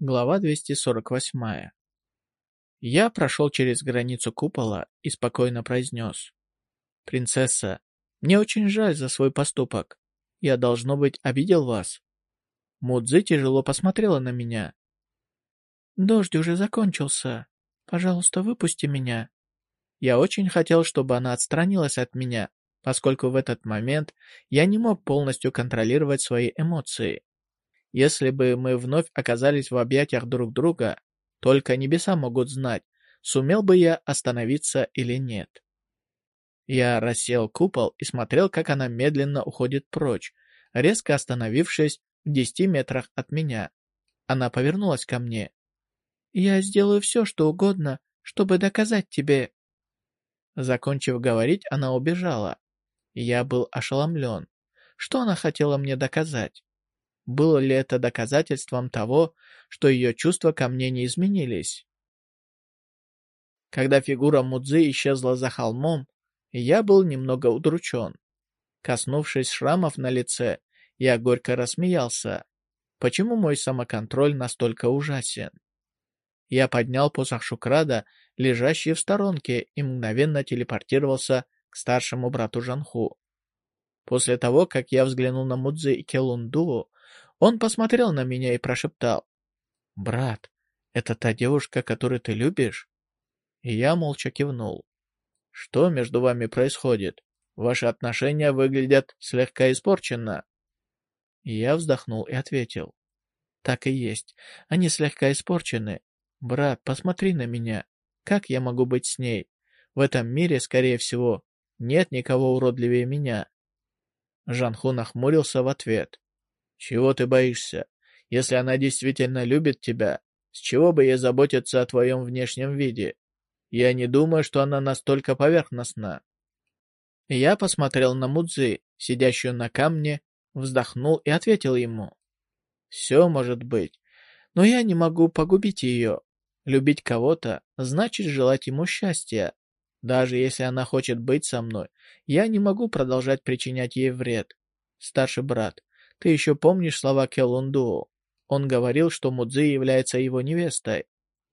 Глава 248. Я прошел через границу купола и спокойно произнес. «Принцесса, мне очень жаль за свой поступок. Я, должно быть, обидел вас». Мудзи тяжело посмотрела на меня. «Дождь уже закончился. Пожалуйста, выпусти меня». Я очень хотел, чтобы она отстранилась от меня, поскольку в этот момент я не мог полностью контролировать свои эмоции. Если бы мы вновь оказались в объятиях друг друга, только небеса могут знать, сумел бы я остановиться или нет. Я рассел купол и смотрел, как она медленно уходит прочь, резко остановившись в десяти метрах от меня. Она повернулась ко мне. «Я сделаю все, что угодно, чтобы доказать тебе». Закончив говорить, она убежала. Я был ошеломлен. Что она хотела мне доказать? Было ли это доказательством того, что ее чувства ко мне не изменились? Когда фигура Мудзи исчезла за холмом, я был немного удручен. Коснувшись шрамов на лице, я горько рассмеялся. Почему мой самоконтроль настолько ужасен? Я поднял посох Шукрада, лежащий в сторонке, и мгновенно телепортировался к старшему брату Жанху. После того, как я взглянул на Мудзи и Келунду, он посмотрел на меня и прошептал. «Брат, это та девушка, которую ты любишь?» И я молча кивнул. «Что между вами происходит? Ваши отношения выглядят слегка испорченно». Я вздохнул и ответил. «Так и есть. Они слегка испорчены. Брат, посмотри на меня. Как я могу быть с ней? В этом мире, скорее всего, нет никого уродливее меня». Жанху нахмурился в ответ. «Чего ты боишься? Если она действительно любит тебя, с чего бы ей заботиться о твоем внешнем виде? Я не думаю, что она настолько поверхностна». Я посмотрел на Мудзи, сидящую на камне, вздохнул и ответил ему. «Все может быть, но я не могу погубить ее. Любить кого-то значит желать ему счастья. Даже если она хочет быть со мной, я не могу продолжать причинять ей вред. Старший брат, ты еще помнишь слова Келунду? Он говорил, что Мудзи является его невестой.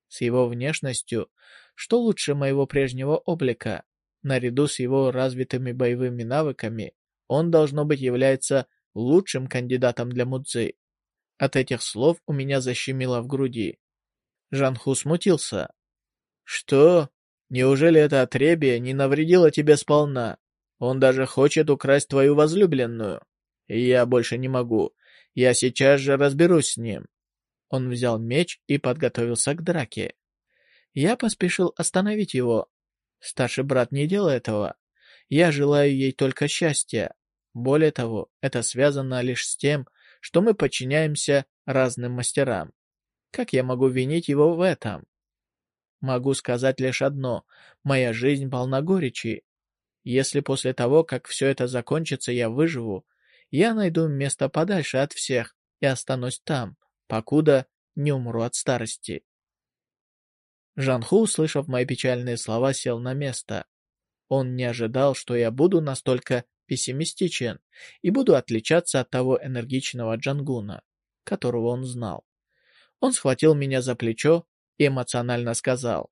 С его внешностью, что лучше моего прежнего облика, наряду с его развитыми боевыми навыками, он, должно быть, является лучшим кандидатом для Мудзи. От этих слов у меня защемило в груди. Жанху смутился. «Что? Неужели это отребие не навредило тебе сполна? Он даже хочет украсть твою возлюбленную?» «Я больше не могу. Я сейчас же разберусь с ним». Он взял меч и подготовился к драке. Я поспешил остановить его. «Старший брат, не делай этого. Я желаю ей только счастья. Более того, это связано лишь с тем, что мы подчиняемся разным мастерам. Как я могу винить его в этом? Могу сказать лишь одно. Моя жизнь полна горечи. Если после того, как все это закончится, я выживу, я найду место подальше от всех и останусь там, покуда не умру от старости. Жанху, услышав мои печальные слова, сел на место. Он не ожидал, что я буду настолько пессимистичен и буду отличаться от того энергичного Джангуна, которого он знал. Он схватил меня за плечо и эмоционально сказал.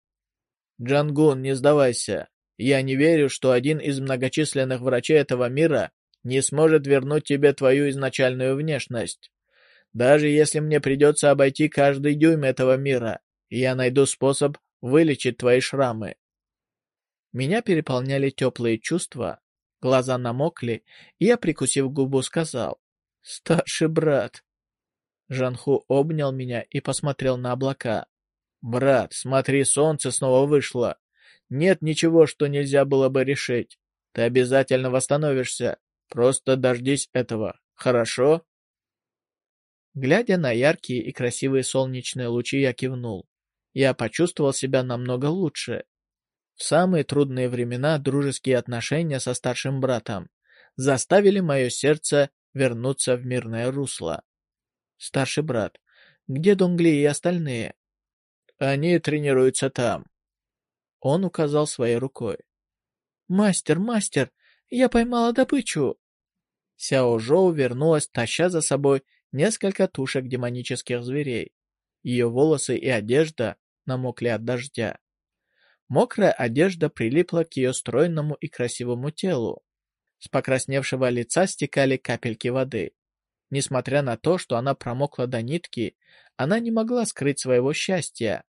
«Джангун, не сдавайся. Я не верю, что один из многочисленных врачей этого мира не сможет вернуть тебе твою изначальную внешность. Даже если мне придется обойти каждый дюйм этого мира, я найду способ вылечить твои шрамы. Меня переполняли теплые чувства, глаза намокли, и я, прикусив губу, сказал «Старший брат». Жанху обнял меня и посмотрел на облака. «Брат, смотри, солнце снова вышло. Нет ничего, что нельзя было бы решить. Ты обязательно восстановишься. Просто дождись этого, хорошо?» Глядя на яркие и красивые солнечные лучи, я кивнул. Я почувствовал себя намного лучше. В самые трудные времена дружеские отношения со старшим братом заставили мое сердце вернуться в мирное русло. Старший брат, где Донгли и остальные? Они тренируются там. Он указал своей рукой. «Мастер, мастер, я поймала добычу!» Сяо Жоу вернулась, таща за собой несколько тушек демонических зверей. Ее волосы и одежда намокли от дождя. Мокрая одежда прилипла к ее стройному и красивому телу. С покрасневшего лица стекали капельки воды. Несмотря на то, что она промокла до нитки, она не могла скрыть своего счастья.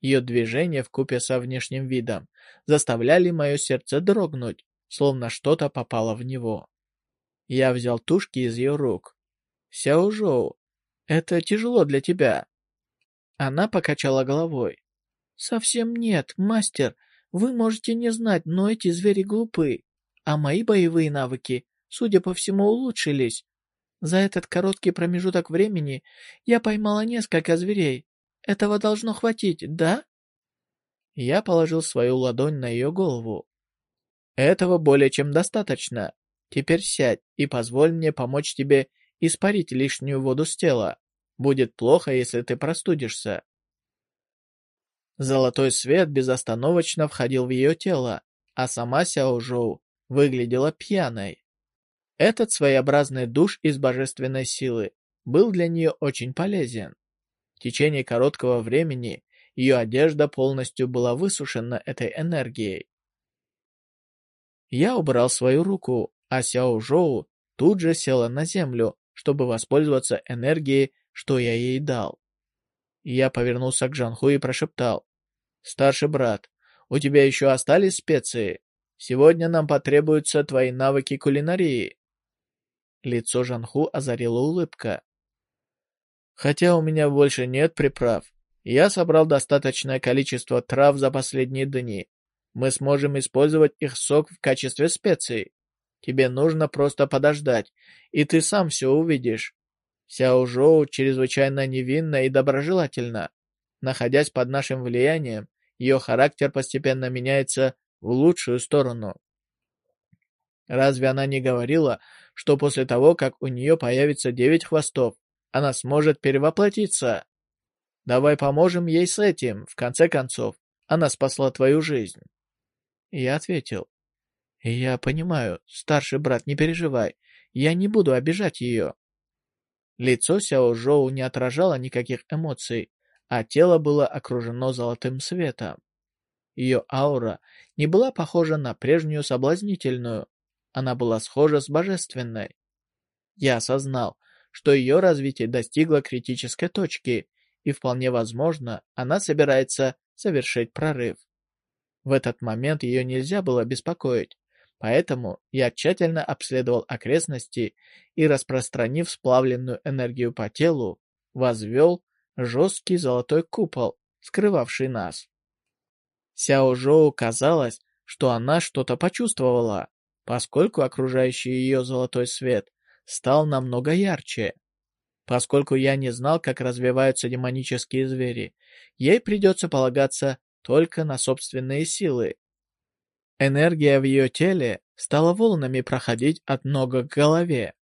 Ее движения вкупе со внешним видом заставляли мое сердце дрогнуть, словно что-то попало в него. Я взял тушки из ее рук. «Сяожоу, это тяжело для тебя». Она покачала головой. «Совсем нет, мастер. Вы можете не знать, но эти звери глупы. А мои боевые навыки, судя по всему, улучшились. За этот короткий промежуток времени я поймала несколько зверей. Этого должно хватить, да?» Я положил свою ладонь на ее голову. «Этого более чем достаточно. Теперь сядь и позволь мне помочь тебе испарить лишнюю воду с тела. Будет плохо, если ты простудишься». Золотой свет безостановочно входил в ее тело, а сама Сяо Жоу выглядела пьяной. Этот своеобразный душ из божественной силы был для нее очень полезен. В течение короткого времени ее одежда полностью была высушена этой энергией. Я убрал свою руку, а Сяо Жоу тут же села на землю, чтобы воспользоваться энергией, что я ей дал. Я повернулся к Жанху и прошептал. «Старший брат, у тебя еще остались специи? Сегодня нам потребуются твои навыки кулинарии». Лицо Жанху озарила улыбка. «Хотя у меня больше нет приправ, я собрал достаточное количество трав за последние дни. Мы сможем использовать их сок в качестве специй. Тебе нужно просто подождать, и ты сам все увидишь. Сяо Жоу чрезвычайно невинна и доброжелательна. Находясь под нашим влиянием, ее характер постепенно меняется в лучшую сторону. Разве она не говорила, что после того, как у нее появится девять хвостов, она сможет перевоплотиться? Давай поможем ей с этим, в конце концов, она спасла твою жизнь. Я ответил, «Я понимаю, старший брат, не переживай, я не буду обижать ее». Лицо Сяо Жоу не отражало никаких эмоций, а тело было окружено золотым светом. Ее аура не была похожа на прежнюю соблазнительную, она была схожа с божественной. Я осознал, что ее развитие достигло критической точки, и вполне возможно, она собирается совершить прорыв. В этот момент ее нельзя было беспокоить, Поэтому я тщательно обследовал окрестности и, распространив сплавленную энергию по телу, возвел жесткий золотой купол, скрывавший нас. Сяо Жоу казалось, что она что-то почувствовала, поскольку окружающий ее золотой свет стал намного ярче. Поскольку я не знал, как развиваются демонические звери, ей придется полагаться только на собственные силы, Энергия в ее теле стала волнами проходить от нога к голове.